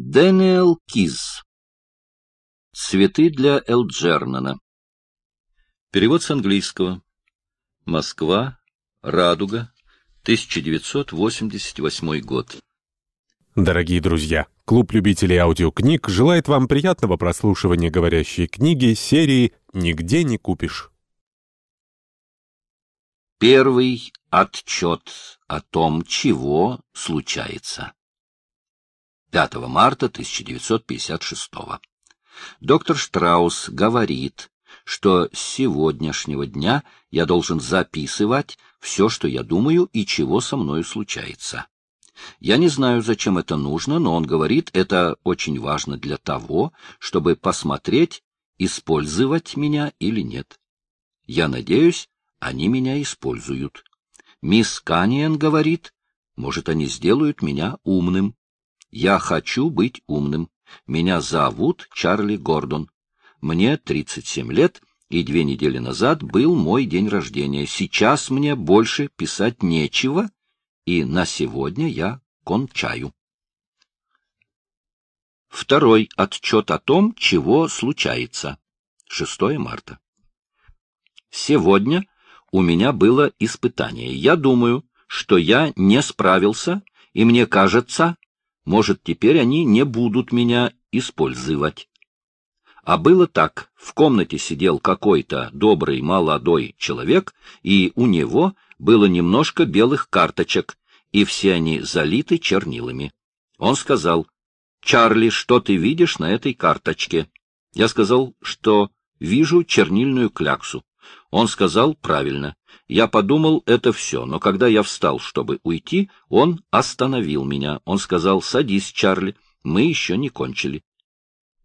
Дэниел Киз. Цветы для Элджернона. Перевод с английского. Москва. Радуга. 1988 год. Дорогие друзья, клуб любителей аудиокниг желает вам приятного прослушивания говорящей книги серии «Нигде не купишь». Первый отчет о том, чего случается. 5 марта 1956 Доктор Штраус говорит, что с сегодняшнего дня я должен записывать все, что я думаю и чего со мною случается. Я не знаю, зачем это нужно, но он говорит, это очень важно для того, чтобы посмотреть, использовать меня или нет. Я надеюсь, они меня используют. Мисс Каниен говорит, может, они сделают меня умным. Я хочу быть умным. Меня зовут Чарли Гордон. Мне 37 лет, и две недели назад был мой день рождения. Сейчас мне больше писать нечего, и на сегодня я кончаю. Второй отчет о том, чего случается. 6 марта. Сегодня у меня было испытание. Я думаю, что я не справился, и мне кажется, может, теперь они не будут меня использовать. А было так. В комнате сидел какой-то добрый молодой человек, и у него было немножко белых карточек, и все они залиты чернилами. Он сказал, «Чарли, что ты видишь на этой карточке?» Я сказал, что вижу чернильную кляксу. Он сказал правильно. Я подумал, это все, но когда я встал, чтобы уйти, он остановил меня. Он сказал, садись, Чарли, мы еще не кончили.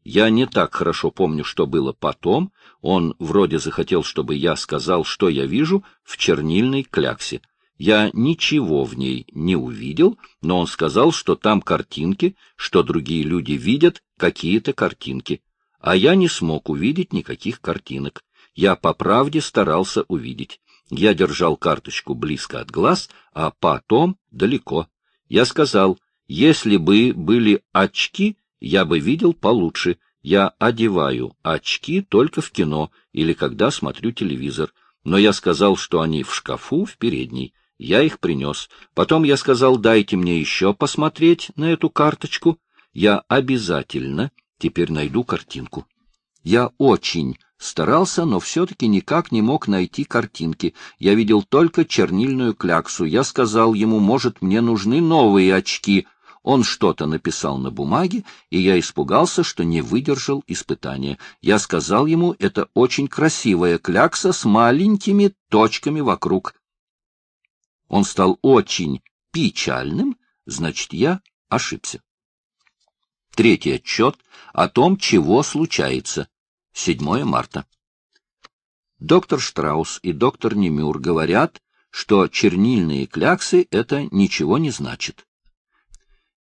Я не так хорошо помню, что было потом. Он вроде захотел, чтобы я сказал, что я вижу в чернильной кляксе. Я ничего в ней не увидел, но он сказал, что там картинки, что другие люди видят какие-то картинки. А я не смог увидеть никаких картинок. Я по правде старался увидеть. Я держал карточку близко от глаз, а потом далеко. Я сказал, если бы были очки, я бы видел получше. Я одеваю очки только в кино или когда смотрю телевизор. Но я сказал, что они в шкафу в передней. Я их принес. Потом я сказал, дайте мне еще посмотреть на эту карточку. Я обязательно теперь найду картинку. Я очень Старался, но все-таки никак не мог найти картинки. Я видел только чернильную кляксу. Я сказал ему, может, мне нужны новые очки. Он что-то написал на бумаге, и я испугался, что не выдержал испытания. Я сказал ему, это очень красивая клякса с маленькими точками вокруг. Он стал очень печальным, значит, я ошибся. Третий отчет о том, чего случается. 7 марта. Доктор Штраус и доктор Немюр говорят, что чернильные кляксы — это ничего не значит.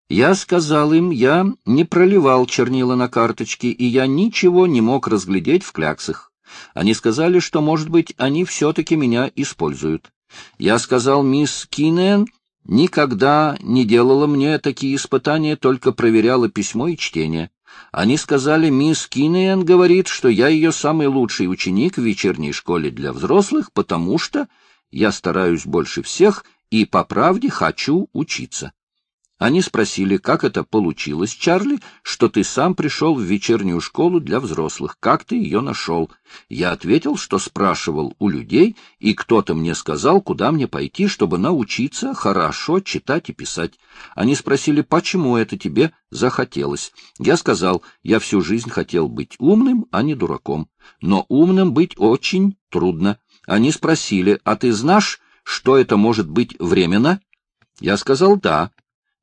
Я сказал им, я не проливал чернила на карточки, и я ничего не мог разглядеть в кляксах. Они сказали, что, может быть, они все-таки меня используют. Я сказал, мисс Кинен никогда не делала мне такие испытания, только проверяла письмо и чтение. Они сказали, мисс Кинеен говорит, что я ее самый лучший ученик в вечерней школе для взрослых, потому что я стараюсь больше всех и по правде хочу учиться. Они спросили, как это получилось, Чарли, что ты сам пришел в вечернюю школу для взрослых, как ты ее нашел. Я ответил, что спрашивал у людей, и кто-то мне сказал, куда мне пойти, чтобы научиться хорошо читать и писать. Они спросили, почему это тебе захотелось. Я сказал, я всю жизнь хотел быть умным, а не дураком. Но умным быть очень трудно. Они спросили, а ты знаешь, что это может быть временно? Я сказал, да.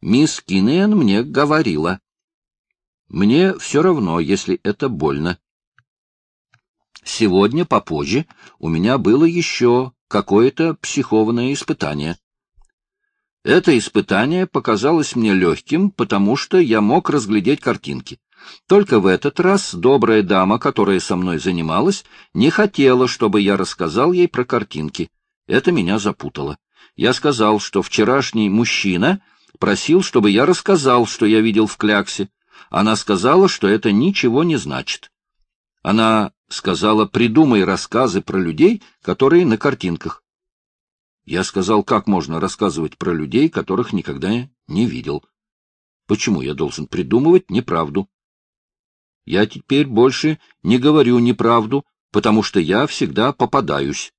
Мисс Кинеен мне говорила. Мне все равно, если это больно. Сегодня попозже у меня было еще какое-то психованное испытание. Это испытание показалось мне легким, потому что я мог разглядеть картинки. Только в этот раз добрая дама, которая со мной занималась, не хотела, чтобы я рассказал ей про картинки. Это меня запутало. Я сказал, что вчерашний мужчина просил, чтобы я рассказал, что я видел в кляксе. Она сказала, что это ничего не значит. Она сказала, придумай рассказы про людей, которые на картинках. Я сказал, как можно рассказывать про людей, которых никогда не видел. Почему я должен придумывать неправду? Я теперь больше не говорю неправду, потому что я всегда попадаюсь.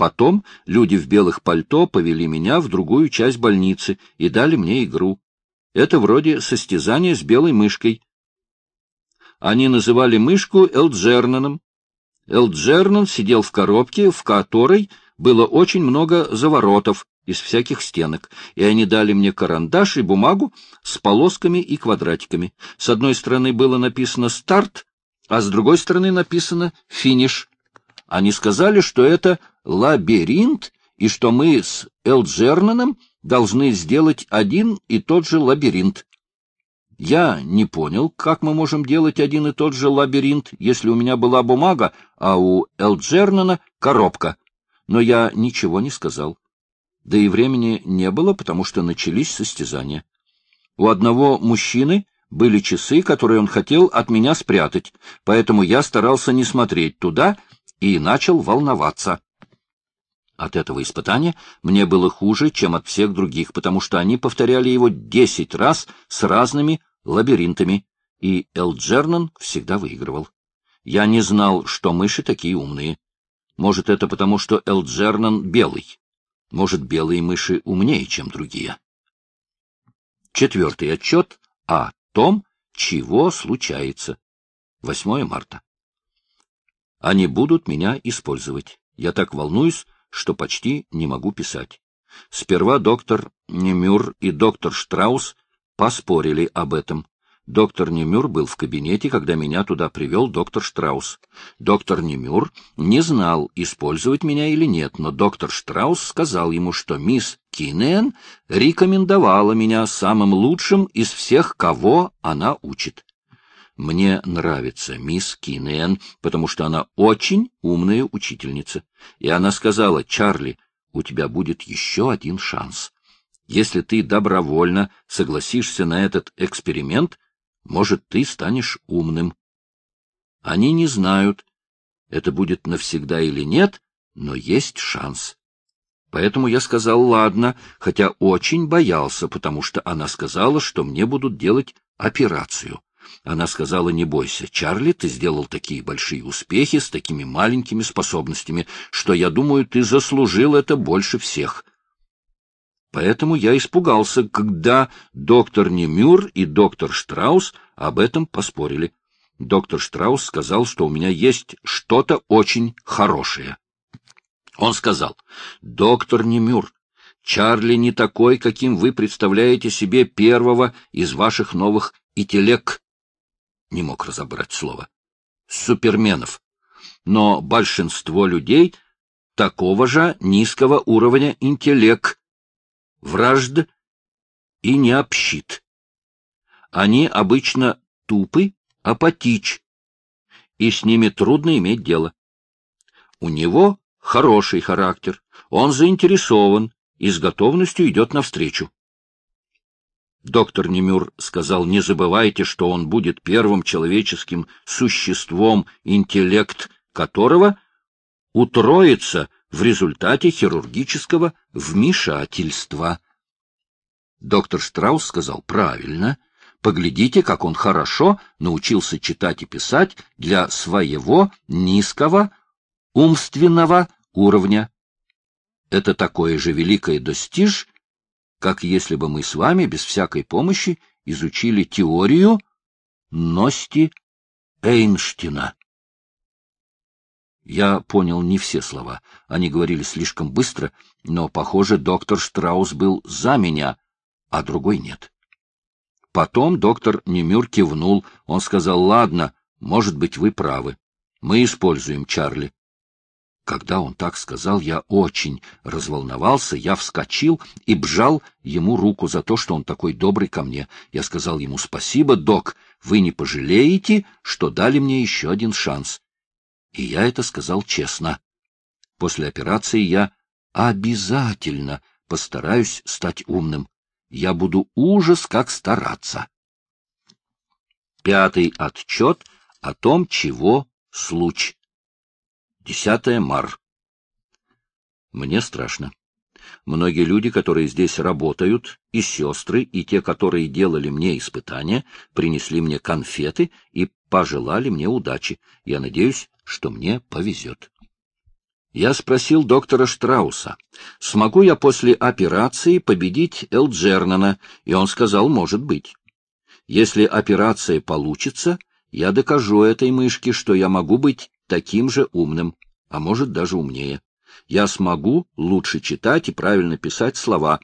Потом люди в белых пальто повели меня в другую часть больницы и дали мне игру. Это вроде состязания с белой мышкой. Они называли мышку Элджернаном. Элджернан сидел в коробке, в которой было очень много заворотов из всяких стенок, и они дали мне карандаш и бумагу с полосками и квадратиками. С одной стороны было написано «старт», а с другой стороны написано «финиш». Они сказали, что это лабиринт, и что мы с Элджернаном должны сделать один и тот же лабиринт. Я не понял, как мы можем делать один и тот же лабиринт, если у меня была бумага, а у Элджернана коробка. Но я ничего не сказал. Да и времени не было, потому что начались состязания. У одного мужчины были часы, которые он хотел от меня спрятать, поэтому я старался не смотреть туда и начал волноваться. От этого испытания мне было хуже, чем от всех других, потому что они повторяли его десять раз с разными лабиринтами, и Элджернан всегда выигрывал. Я не знал, что мыши такие умные. Может, это потому, что Элджернан белый. Может, белые мыши умнее, чем другие. Четвертый отчет о том, чего случается. 8 марта. Они будут меня использовать. Я так волнуюсь, что почти не могу писать. Сперва доктор Немюр и доктор Штраус поспорили об этом. Доктор Немюр был в кабинете, когда меня туда привел доктор Штраус. Доктор Немюр не знал, использовать меня или нет, но доктор Штраус сказал ему, что мисс Кинен рекомендовала меня самым лучшим из всех, кого она учит. Мне нравится мисс Кинен, потому что она очень умная учительница. И она сказала, Чарли, у тебя будет еще один шанс. Если ты добровольно согласишься на этот эксперимент, может, ты станешь умным. Они не знают, это будет навсегда или нет, но есть шанс. Поэтому я сказал «ладно», хотя очень боялся, потому что она сказала, что мне будут делать операцию. Она сказала «не бойся, Чарли, ты сделал такие большие успехи с такими маленькими способностями, что, я думаю, ты заслужил это больше всех». Поэтому я испугался, когда доктор Немюр и доктор Штраус об этом поспорили. Доктор Штраус сказал, что у меня есть что-то очень хорошее. Он сказал, доктор Немюр, Чарли не такой, каким вы представляете себе первого из ваших новых ителек. Не мог разобрать слово. Суперменов. Но большинство людей такого же низкого уровня интеллект вражд и не общит. Они обычно тупы, апатич, и с ними трудно иметь дело. У него хороший характер, он заинтересован и с готовностью идет навстречу. Доктор Немюр сказал, не забывайте, что он будет первым человеческим существом, интеллект которого утроится в результате хирургического вмешательства. Доктор Штраус сказал правильно. Поглядите, как он хорошо научился читать и писать для своего низкого умственного уровня. Это такое же великое достиж, как если бы мы с вами без всякой помощи изучили теорию Ности Эйнштейна. Я понял не все слова. Они говорили слишком быстро, но, похоже, доктор Штраус был за меня, а другой нет. Потом доктор Немюр кивнул. Он сказал, ладно, может быть, вы правы. Мы используем Чарли. Когда он так сказал, я очень разволновался, я вскочил и бжал ему руку за то, что он такой добрый ко мне. Я сказал ему спасибо, док, вы не пожалеете, что дали мне еще один шанс. И я это сказал честно. После операции я обязательно постараюсь стать умным. Я буду ужас как стараться. Пятый отчет о том, чего случай. Десятое мар. Мне страшно. Многие люди, которые здесь работают, и сестры, и те, которые делали мне испытания, принесли мне конфеты и пожелали мне удачи. Я надеюсь, что мне повезет. Я спросил доктора Штрауса, смогу я после операции победить Элджернана, и он сказал, может быть. Если операция получится, я докажу этой мышке, что я могу быть таким же умным, а может даже умнее. Я смогу лучше читать и правильно писать слова,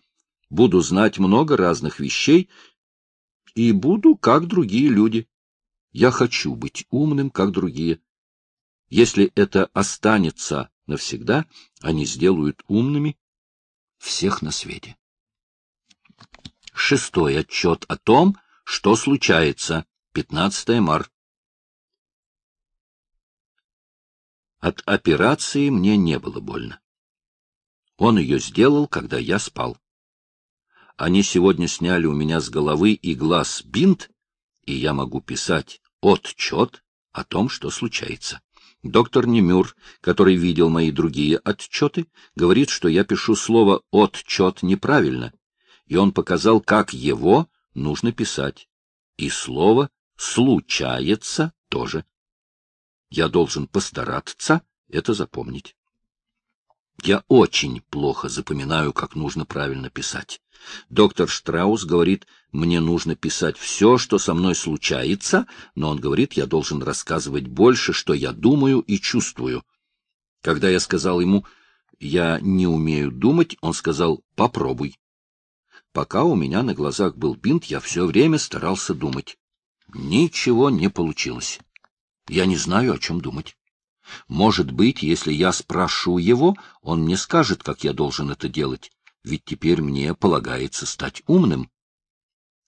буду знать много разных вещей и буду как другие люди. Я хочу быть умным, как другие. Если это останется навсегда, они сделают умными всех на свете. Шестой отчет о том, что случается. 15 мар. От операции мне не было больно. Он ее сделал, когда я спал. Они сегодня сняли у меня с головы и глаз бинт, и я могу писать отчет о том, что случается. Доктор Немюр, который видел мои другие отчеты, говорит, что я пишу слово «отчет» неправильно, и он показал, как его нужно писать. И слово «случается» тоже. Я должен постараться это запомнить. Я очень плохо запоминаю, как нужно правильно писать. Доктор Штраус говорит, мне нужно писать все, что со мной случается, но он говорит, я должен рассказывать больше, что я думаю и чувствую. Когда я сказал ему, я не умею думать, он сказал, попробуй. Пока у меня на глазах был бинт, я все время старался думать. Ничего не получилось. Я не знаю, о чем думать. Может быть, если я спрошу его, он мне скажет, как я должен это делать, ведь теперь мне полагается стать умным.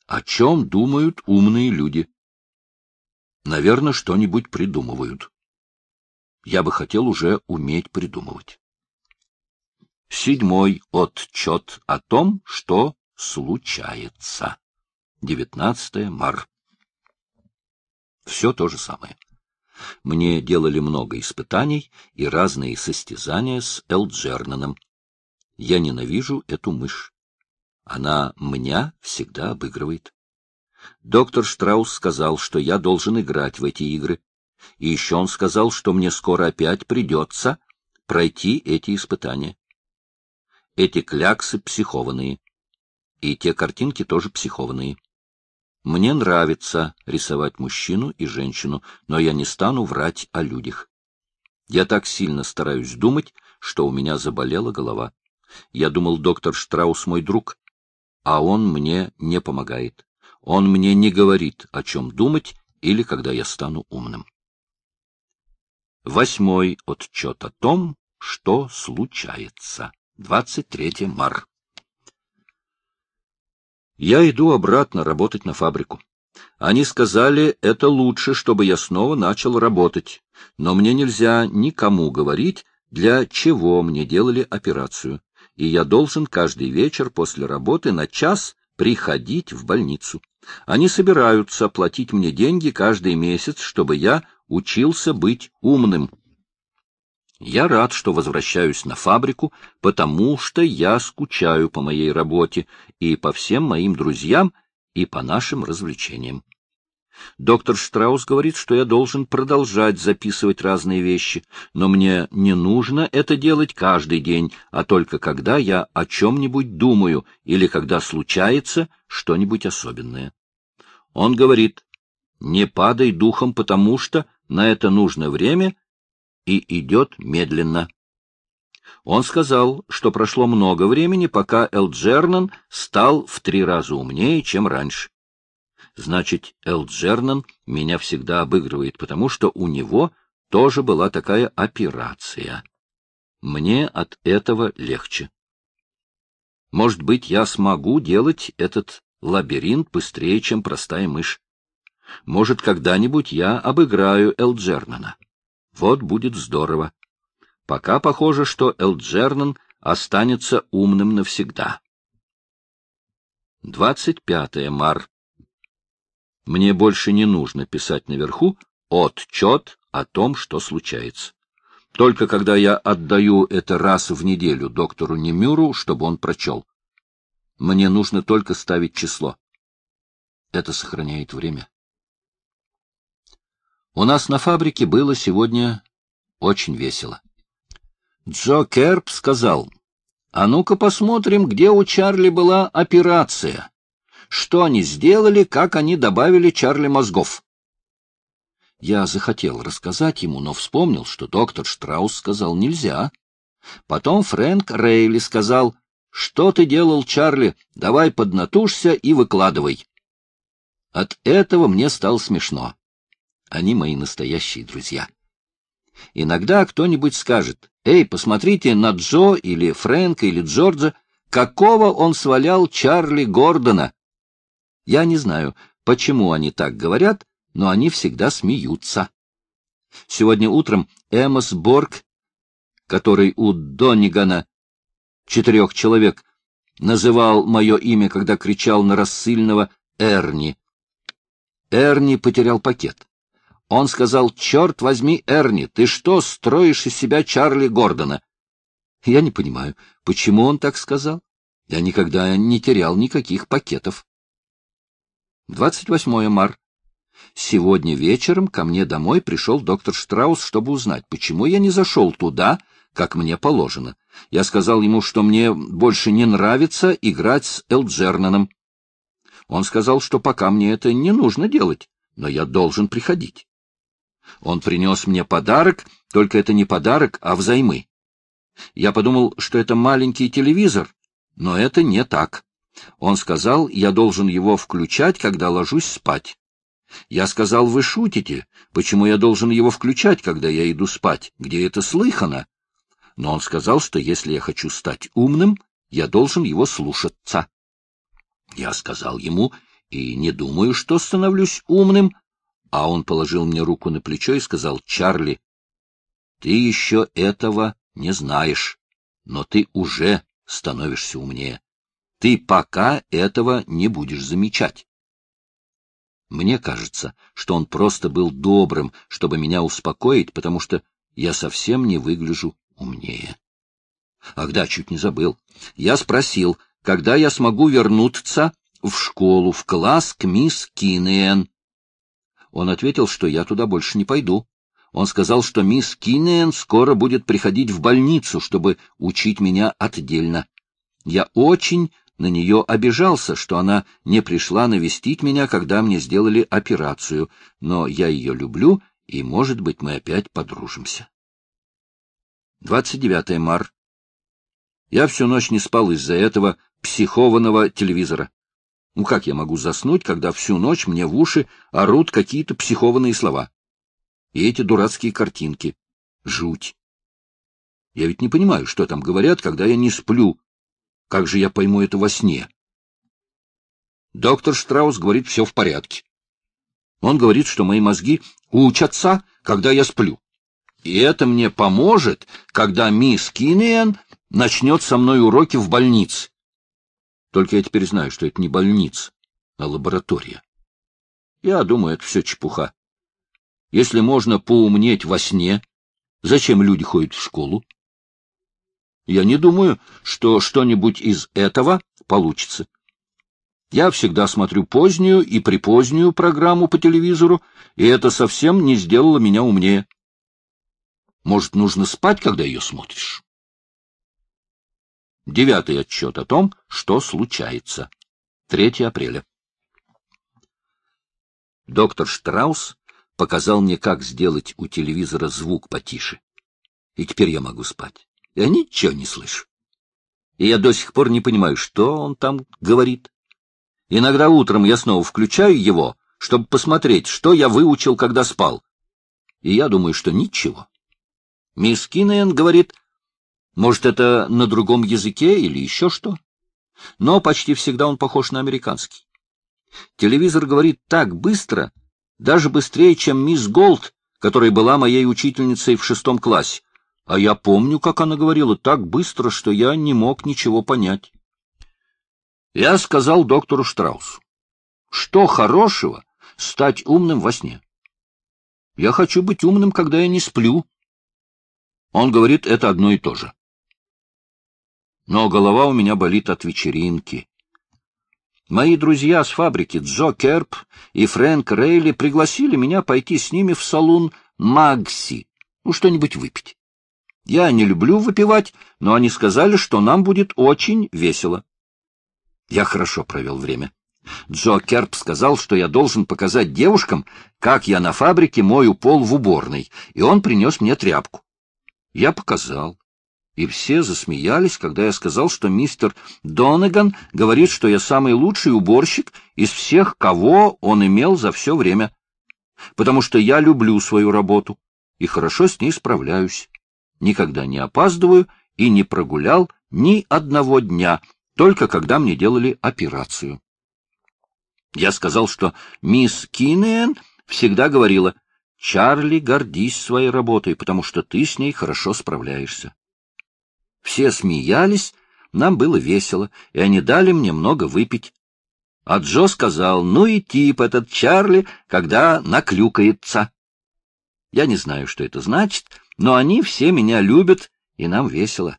О чем думают умные люди? Наверное, что-нибудь придумывают. Я бы хотел уже уметь придумывать. Седьмой отчет о том, что случается. 19 мар. Все то же самое. Мне делали много испытаний и разные состязания с Элджернаном. Я ненавижу эту мышь. Она меня всегда обыгрывает. Доктор Штраус сказал, что я должен играть в эти игры. И еще он сказал, что мне скоро опять придется пройти эти испытания. Эти кляксы психованные. И те картинки тоже психованные. Мне нравится рисовать мужчину и женщину, но я не стану врать о людях. Я так сильно стараюсь думать, что у меня заболела голова. Я думал, доктор Штраус мой друг, а он мне не помогает. Он мне не говорит, о чем думать или когда я стану умным. Восьмой отчет о том, что случается. 23 мар. Я иду обратно работать на фабрику. Они сказали, это лучше, чтобы я снова начал работать. Но мне нельзя никому говорить, для чего мне делали операцию. И я должен каждый вечер после работы на час приходить в больницу. Они собираются платить мне деньги каждый месяц, чтобы я учился быть умным. Я рад, что возвращаюсь на фабрику, потому что я скучаю по моей работе и по всем моим друзьям и по нашим развлечениям. Доктор Штраус говорит, что я должен продолжать записывать разные вещи, но мне не нужно это делать каждый день, а только когда я о чем-нибудь думаю или когда случается что-нибудь особенное. Он говорит, не падай духом, потому что на это нужно время и идет медленно. Он сказал, что прошло много времени, пока Элджернан стал в три раза умнее, чем раньше. Значит, Элджернан меня всегда обыгрывает, потому что у него тоже была такая операция. Мне от этого легче. Может быть, я смогу делать этот лабиринт быстрее, чем простая мышь. Может, когда-нибудь я обыграю Элджернана. Вот будет здорово. Пока похоже, что Элджернан останется умным навсегда. 25 мар. Мне больше не нужно писать наверху отчет о том, что случается. Только когда я отдаю это раз в неделю доктору Немюру, чтобы он прочел. Мне нужно только ставить число. Это сохраняет время. У нас на фабрике было сегодня очень весело. Джо Керп сказал, а ну-ка посмотрим, где у Чарли была операция. Что они сделали, как они добавили Чарли мозгов. Я захотел рассказать ему, но вспомнил, что доктор Штраус сказал нельзя. Потом Фрэнк Рейли сказал, что ты делал, Чарли, давай поднатужься и выкладывай. От этого мне стало смешно. Они мои настоящие друзья. Иногда кто-нибудь скажет, «Эй, посмотрите на Джо или Фрэнка или Джорджа, какого он свалял Чарли Гордона». Я не знаю, почему они так говорят, но они всегда смеются. Сегодня утром Эмос Борг, который у Доннигана четырех человек называл мое имя, когда кричал на рассыльного Эрни. Эрни потерял пакет. Он сказал, черт возьми, Эрни, ты что, строишь из себя Чарли Гордона? Я не понимаю, почему он так сказал? Я никогда не терял никаких пакетов. 28 мар. Сегодня вечером ко мне домой пришел доктор Штраус, чтобы узнать, почему я не зашел туда, как мне положено. Я сказал ему, что мне больше не нравится играть с Элджернаном. Он сказал, что пока мне это не нужно делать, но я должен приходить. Он принес мне подарок, только это не подарок, а взаймы. Я подумал, что это маленький телевизор, но это не так. Он сказал, я должен его включать, когда ложусь спать. Я сказал, вы шутите, почему я должен его включать, когда я иду спать, где это слыхано? Но он сказал, что если я хочу стать умным, я должен его слушаться. Я сказал ему, и не думаю, что становлюсь умным, а он положил мне руку на плечо и сказал, «Чарли, ты еще этого не знаешь, но ты уже становишься умнее. Ты пока этого не будешь замечать». Мне кажется, что он просто был добрым, чтобы меня успокоить, потому что я совсем не выгляжу умнее. Ах да, чуть не забыл. Я спросил, когда я смогу вернуться в школу, в класс к мисс Кинеен. Он ответил, что я туда больше не пойду. Он сказал, что мисс Кинеен скоро будет приходить в больницу, чтобы учить меня отдельно. Я очень на нее обижался, что она не пришла навестить меня, когда мне сделали операцию, но я ее люблю, и, может быть, мы опять подружимся. 29 мар. Я всю ночь не спал из-за этого психованного телевизора. Ну как я могу заснуть, когда всю ночь мне в уши орут какие-то психованные слова? И эти дурацкие картинки. Жуть. Я ведь не понимаю, что там говорят, когда я не сплю. Как же я пойму это во сне? Доктор Штраус говорит, все в порядке. Он говорит, что мои мозги учатся, когда я сплю. И это мне поможет, когда мисс Киниан начнет со мной уроки в больнице. Только я теперь знаю, что это не больница, а лаборатория. Я думаю, это все чепуха. Если можно поумнеть во сне, зачем люди ходят в школу? Я не думаю, что что-нибудь из этого получится. Я всегда смотрю позднюю и припозднюю программу по телевизору, и это совсем не сделало меня умнее. Может, нужно спать, когда ее смотришь? Девятый отчет о том, что случается. 3 апреля. Доктор Штраус показал мне, как сделать у телевизора звук потише. И теперь я могу спать. Я ничего не слышу. И я до сих пор не понимаю, что он там говорит. Иногда утром я снова включаю его, чтобы посмотреть, что я выучил, когда спал. И я думаю, что ничего. Мисс Киннеен говорит, может, это на другом языке или еще что? Но почти всегда он похож на американский. Телевизор говорит так быстро, даже быстрее, чем мисс Голд, которая была моей учительницей в шестом классе. А я помню, как она говорила так быстро, что я не мог ничего понять. Я сказал доктору Штраусу, что хорошего стать умным во сне. Я хочу быть умным, когда я не сплю. Он говорит, это одно и то же. Но голова у меня болит от вечеринки. Мои друзья с фабрики Джо Керп и Фрэнк Рейли пригласили меня пойти с ними в салон Магси, ну, что-нибудь выпить. Я не люблю выпивать, но они сказали, что нам будет очень весело. Я хорошо провел время. Джо Керп сказал, что я должен показать девушкам, как я на фабрике мою пол в уборной, и он принес мне тряпку. Я показал. И все засмеялись, когда я сказал, что мистер Донаган говорит, что я самый лучший уборщик из всех, кого он имел за все время. Потому что я люблю свою работу и хорошо с ней справляюсь. Никогда не опаздываю и не прогулял ни одного дня, только когда мне делали операцию. Я сказал, что мисс Киннеен всегда говорила, «Чарли, гордись своей работой, потому что ты с ней хорошо справляешься». Все смеялись, нам было весело, и они дали мне много выпить. А Джо сказал, ну и тип этот Чарли, когда наклюкается. Я не знаю, что это значит, но они все меня любят, и нам весело.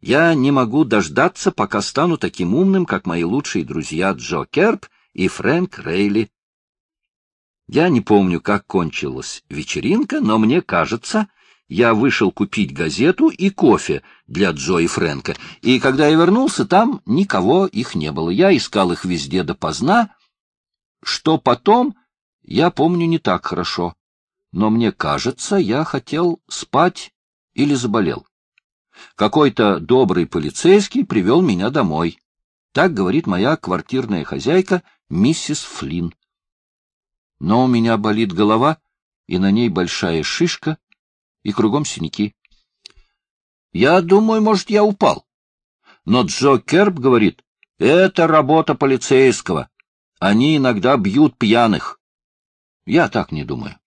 Я не могу дождаться, пока стану таким умным, как мои лучшие друзья Джо Керп и Фрэнк Рейли. Я не помню, как кончилась вечеринка, но мне кажется, я вышел купить газету и кофе для Джо и Фрэнка, и когда я вернулся, там никого их не было. Я искал их везде допоздна, что потом я помню не так хорошо, но мне кажется, я хотел спать или заболел. Какой-то добрый полицейский привел меня домой. Так говорит моя квартирная хозяйка, миссис Флинн. Но у меня болит голова, и на ней большая шишка, и кругом синяки. Я думаю, может, я упал. Но Джо Керп говорит, это работа полицейского. Они иногда бьют пьяных. Я так не думаю.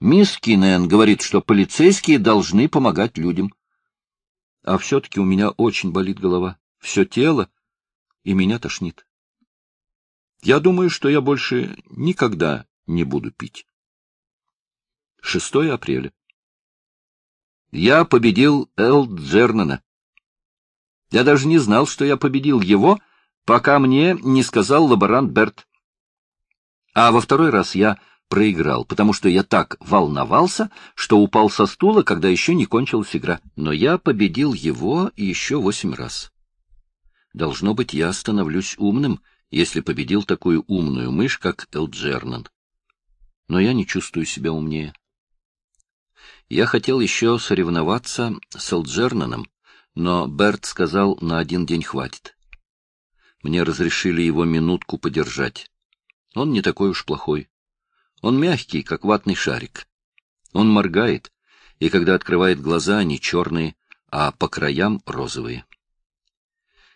Мисс Кинен говорит, что полицейские должны помогать людям а все-таки у меня очень болит голова, все тело, и меня тошнит. Я думаю, что я больше никогда не буду пить. 6 апреля. Я победил Эл Джернана. Я даже не знал, что я победил его, пока мне не сказал лаборант Берт. А во второй раз я проиграл, потому что я так волновался, что упал со стула, когда еще не кончилась игра. Но я победил его еще восемь раз. Должно быть, я становлюсь умным, если победил такую умную мышь, как Элджернан. Но я не чувствую себя умнее. Я хотел еще соревноваться с Элджернаном, но Берт сказал, на один день хватит. Мне разрешили его минутку подержать. Он не такой уж плохой. Он мягкий, как ватный шарик. Он моргает, и когда открывает глаза, они черные, а по краям розовые.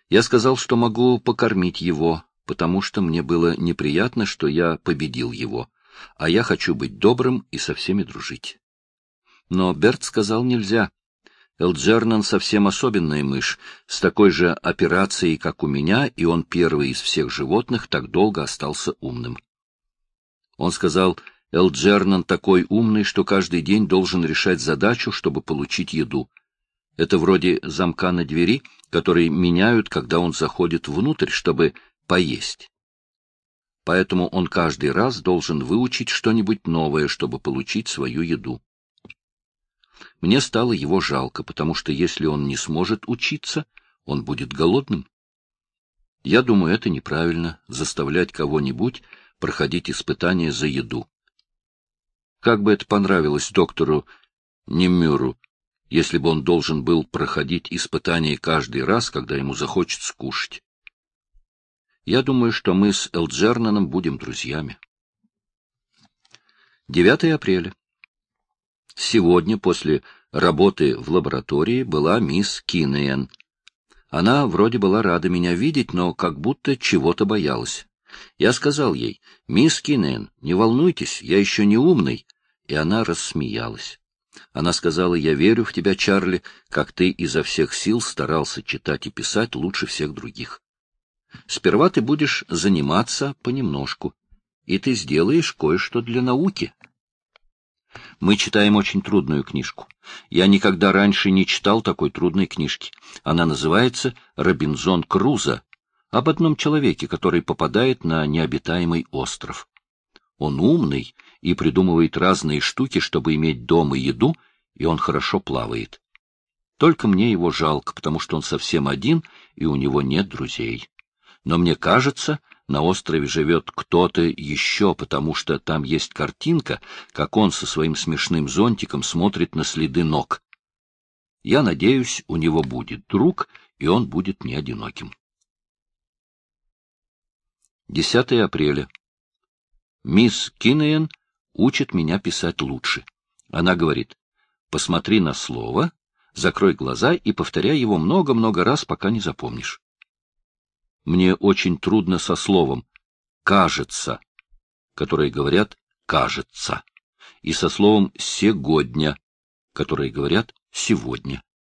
Я сказал, что могу покормить его, потому что мне было неприятно, что я победил его, а я хочу быть добрым и со всеми дружить. Но Берт сказал нельзя. Элджернан совсем особенная мышь, с такой же операцией, как у меня, и он первый из всех животных так долго остался умным. Он сказал, Элджернан такой умный, что каждый день должен решать задачу, чтобы получить еду. Это вроде замка на двери, который меняют, когда он заходит внутрь, чтобы поесть. Поэтому он каждый раз должен выучить что-нибудь новое, чтобы получить свою еду. Мне стало его жалко, потому что если он не сможет учиться, он будет голодным. Я думаю, это неправильно — заставлять кого-нибудь проходить испытания за еду. Как бы это понравилось доктору Немюру, если бы он должен был проходить испытания каждый раз, когда ему захочется кушать. Я думаю, что мы с Элджернаном будем друзьями. 9 апреля. Сегодня, после работы в лаборатории, была мисс Кинеен. Она вроде была рада меня видеть, но как будто чего-то боялась. Я сказал ей, «Мисс Кинен, не волнуйтесь, я еще не умный», и она рассмеялась. Она сказала, «Я верю в тебя, Чарли, как ты изо всех сил старался читать и писать лучше всех других. Сперва ты будешь заниматься понемножку. и ты сделаешь кое-что для науки. Мы читаем очень трудную книжку. Я никогда раньше не читал такой трудной книжки. Она называется «Робинзон Крузо», об одном человеке, который попадает на необитаемый остров. Он умный и придумывает разные штуки, чтобы иметь дом и еду, и он хорошо плавает. Только мне его жалко, потому что он совсем один, и у него нет друзей. Но мне кажется, на острове живет кто-то еще, потому что там есть картинка, как он со своим смешным зонтиком смотрит на следы ног. Я надеюсь, у него будет друг, и он будет не одиноким. 10 апреля. Мисс Киннеен учит меня писать лучше. Она говорит, посмотри на слово, закрой глаза и повторяй его много-много раз, пока не запомнишь. Мне очень трудно со словом «кажется», которые говорят «кажется», и со словом «сегодня», которые говорят «сегодня».